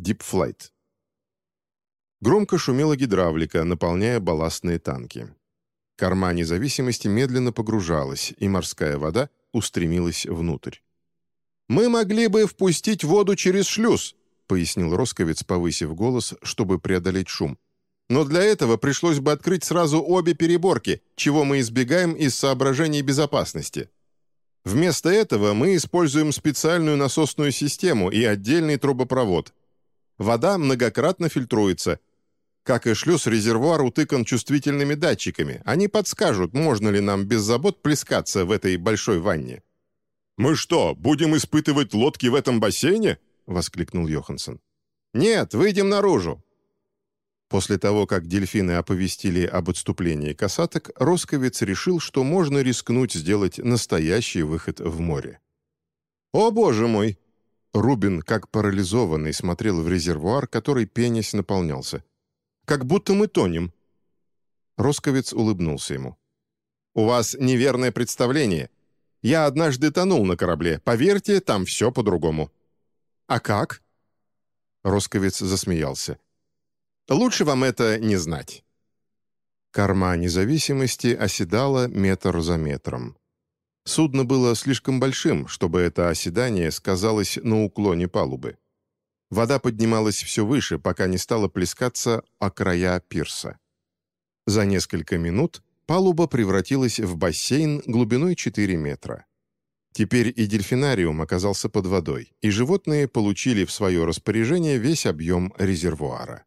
Deep Flight. Громко шумела гидравлика, наполняя балластные танки. Корма независимости медленно погружалась, и морская вода устремилась внутрь. «Мы могли бы впустить воду через шлюз», — пояснил Росковец, повысив голос, чтобы преодолеть шум. «Но для этого пришлось бы открыть сразу обе переборки, чего мы избегаем из соображений безопасности. Вместо этого мы используем специальную насосную систему и отдельный трубопровод. Вода многократно фильтруется, как и шлюз, резервуар утыкан чувствительными датчиками. Они подскажут, можно ли нам без забот плескаться в этой большой ванне. «Мы что, будем испытывать лодки в этом бассейне?» — воскликнул Йоханссон. «Нет, выйдем наружу». После того, как дельфины оповестили об отступлении касаток, Росковец решил, что можно рискнуть сделать настоящий выход в море. «О, боже мой!» Рубин, как парализованный, смотрел в резервуар, который пенясь наполнялся как будто мы тонем». Росковец улыбнулся ему. «У вас неверное представление. Я однажды тонул на корабле. Поверьте, там все по-другому». «А как?» Росковец засмеялся. «Лучше вам это не знать». Корма независимости оседала метр за метром. Судно было слишком большим, чтобы это оседание сказалось на уклоне палубы. Вода поднималась все выше, пока не стала плескаться о края пирса. За несколько минут палуба превратилась в бассейн глубиной 4 метра. Теперь и дельфинариум оказался под водой, и животные получили в свое распоряжение весь объем резервуара.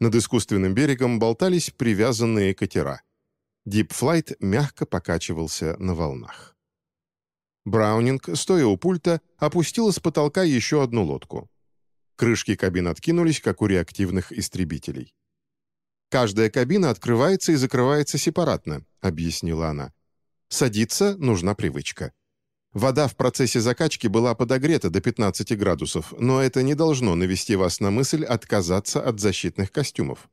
Над искусственным берегом болтались привязанные катера. Дипфлайт мягко покачивался на волнах. Браунинг, стоя у пульта, опустил с потолка еще одну лодку. Крышки кабин откинулись, как у реактивных истребителей. «Каждая кабина открывается и закрывается сепаратно», — объяснила она. «Садиться нужна привычка». Вода в процессе закачки была подогрета до 15 градусов, но это не должно навести вас на мысль отказаться от защитных костюмов.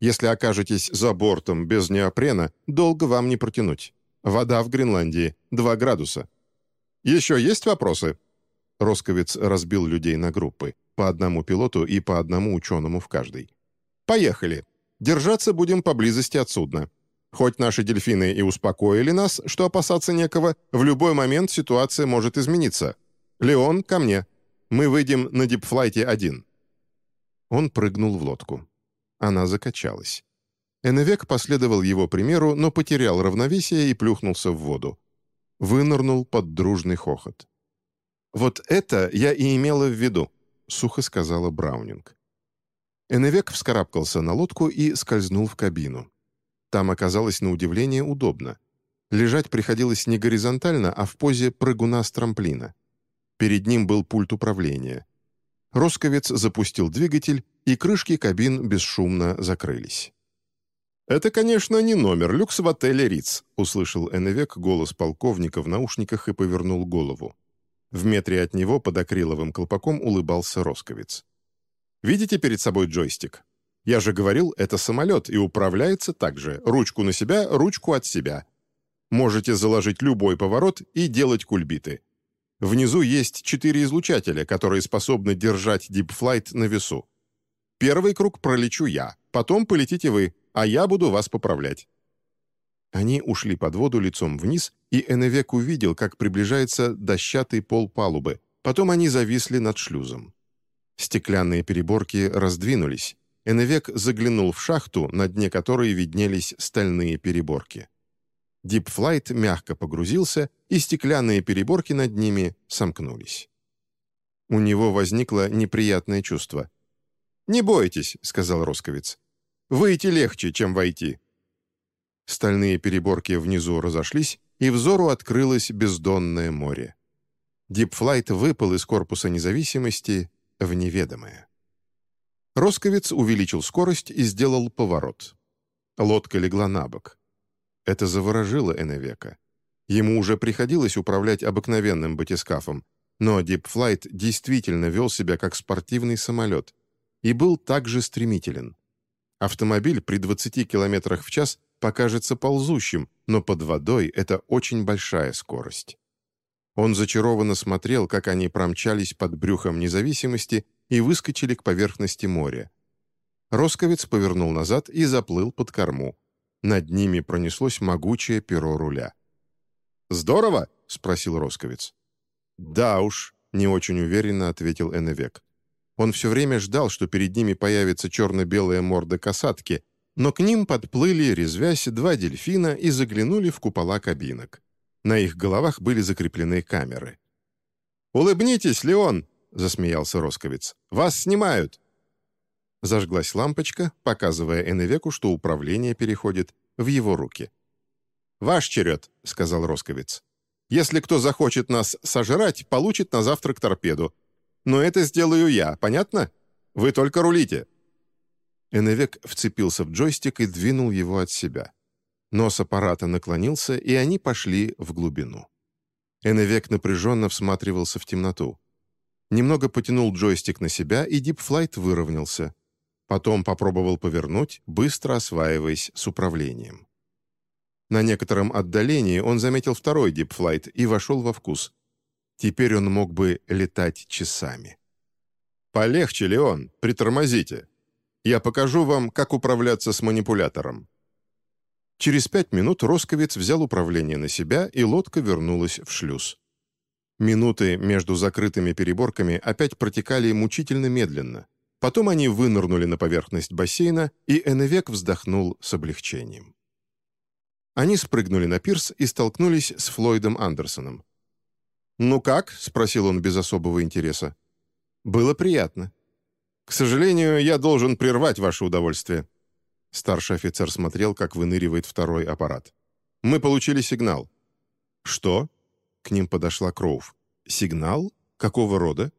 Если окажетесь за бортом без неопрена, долго вам не протянуть. Вода в Гренландии — 2 градуса. «Еще есть вопросы?» Росковец разбил людей на группы по одному пилоту и по одному ученому в каждой. «Поехали. Держаться будем поблизости от судна. Хоть наши дельфины и успокоили нас, что опасаться некого, в любой момент ситуация может измениться. Леон, ко мне. Мы выйдем на дипфлайте один». Он прыгнул в лодку. Она закачалась. Эннвек последовал его примеру, но потерял равновесие и плюхнулся в воду. Вынырнул под дружный хохот. «Вот это я и имела в виду», сухо сказала Браунинг. Эннвек вскарабкался на лодку и скользнул в кабину. Там оказалось на удивление удобно. Лежать приходилось не горизонтально, а в позе прыгуна с трамплина. Перед ним был пульт управления. Росковец запустил двигатель, и крышки кабин бесшумно закрылись. «Это, конечно, не номер люкс в отеле Риц», — услышал Эннвек голос полковника в наушниках и повернул голову. В метре от него под акриловым колпаком улыбался Росковец. «Видите перед собой джойстик? Я же говорил, это самолет, и управляется так же. Ручку на себя, ручку от себя. Можете заложить любой поворот и делать кульбиты. Внизу есть четыре излучателя, которые способны держать дипфлайт на весу. Первый круг пролечу я, потом полетите вы, а я буду вас поправлять. Они ушли под воду лицом вниз, и Эневек увидел, как приближается дощатый пол палубы. Потом они зависли над шлюзом. Стеклянные переборки раздвинулись. Эневек заглянул в шахту, на дне которой виднелись стальные переборки. Дипфлайт мягко погрузился, и стеклянные переборки над ними сомкнулись. У него возникло неприятное чувство. «Не бойтесь», — сказал Росковец. «Выйти легче, чем войти. Стальные переборки внизу разошлись, и взору открылось бездонное море. Дипфлайт выпал из корпуса независимости в неведомое. Росковец увеличил скорость и сделал поворот. Лодка легла на бок. Это заворожило Эневека. Ему уже приходилось управлять обыкновенным батискафом, но Дипфлайт действительно вел себя как спортивный самолет и был также стремителен. Автомобиль при 20 км в час покажется ползущим, но под водой это очень большая скорость. Он зачарованно смотрел, как они промчались под брюхом независимости, и выскочили к поверхности моря. Росковец повернул назад и заплыл под корму. Над ними пронеслось могучее перо руля. «Здорово?» — спросил Росковец. «Да уж», — не очень уверенно ответил Эннвек. Он все время ждал, что перед ними появится черно-белая морда касатки, но к ним подплыли, резвясь, два дельфина и заглянули в купола кабинок. На их головах были закреплены камеры. «Улыбнитесь, Леон!» — засмеялся Росковец. «Вас снимают!» Зажглась лампочка, показывая Эннвеку, что управление переходит в его руки. «Ваш черед», — сказал Росковец. «Если кто захочет нас сожрать, получит на завтрак торпеду. Но это сделаю я, понятно? Вы только рулите». Эннвек вцепился в джойстик и двинул его от себя. Нос аппарата наклонился, и они пошли в глубину. Эннвек напряженно всматривался в темноту. Немного потянул джойстик на себя, и дипфлайт выровнялся. Потом попробовал повернуть, быстро осваиваясь с управлением. На некотором отдалении он заметил второй дипфлайт и вошел во вкус. Теперь он мог бы летать часами. «Полегче, Леон, притормозите. Я покажу вам, как управляться с манипулятором». Через пять минут Росковец взял управление на себя, и лодка вернулась в шлюз. Минуты между закрытыми переборками опять протекали мучительно медленно. Потом они вынырнули на поверхность бассейна, и Эннвек вздохнул с облегчением. Они спрыгнули на пирс и столкнулись с Флойдом Андерсоном. «Ну как?» — спросил он без особого интереса. «Было приятно». «К сожалению, я должен прервать ваше удовольствие». Старший офицер смотрел, как выныривает второй аппарат. «Мы получили сигнал». «Что?» — к ним подошла Кроув. «Сигнал? Какого рода?»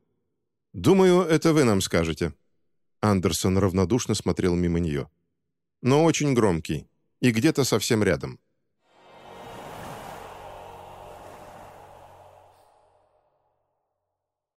«Думаю, это вы нам скажете». Андерсон равнодушно смотрел мимо нее. «Но очень громкий и где-то совсем рядом.